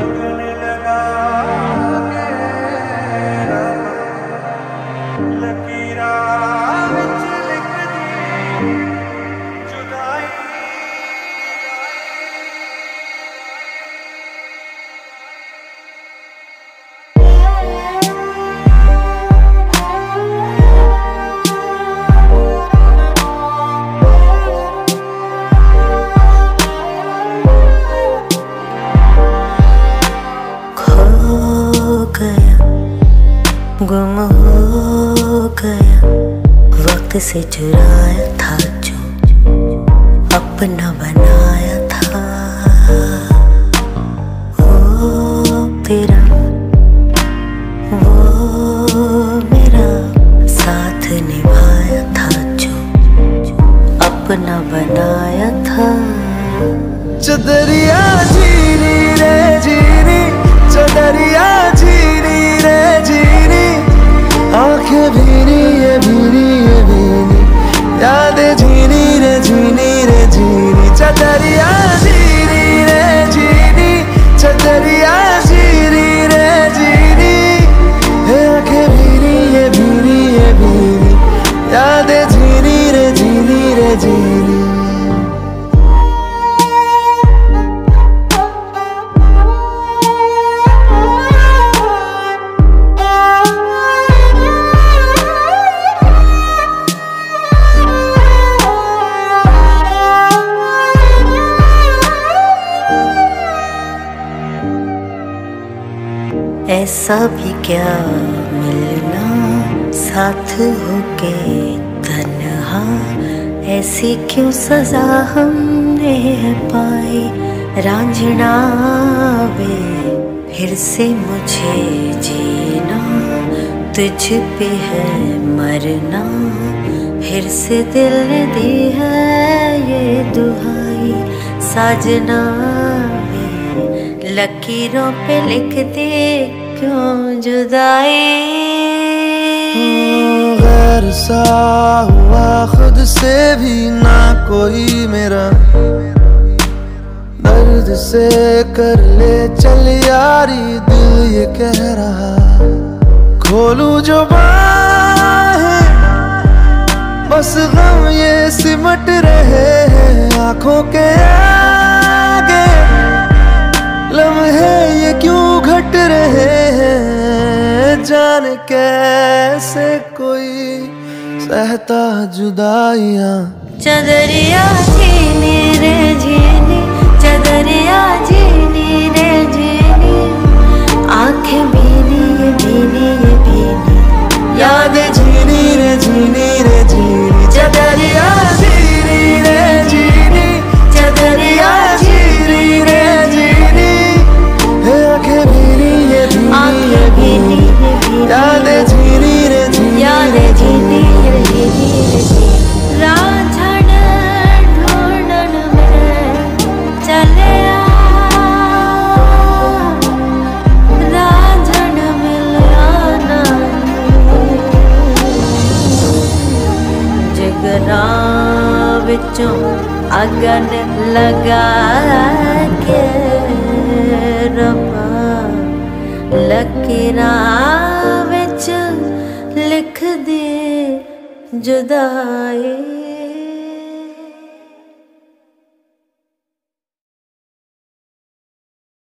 Father. गुम हो गया वक्त से चुराया था जो अपना बनाया था। ओ, तेरा, वो मेरा साथ निभाया था जो अपना बनाया था। चदरिया जीनी रे जीनी चदरिया जीनी रे जीनी चदरिया। ऐसा भी क्या मिलना साथ होके तन्हा? ऐसी क्यों सजा हमने पाई रांझना वे फिर से मुझे जीना, तुझ पे है मरना। फिर से दिल ने दी है ये दुहाई साजना लकीरों पे लिख दे क्यों जुदाई गैर सा हुआ खुद से भी ना कोई मेरा। दर्द से कर ले चल यारी, दिल ये कह रहा। खोलू जो बाहें, बस गम ये सिमट रहे हैं। आँखों के आगे जान कैसे कोई सहता जुदाइया। चदरिया जीने रे जीने चदरिया जीने रे झीनी अगन लगा लकीरा विच लिख दे जुदाई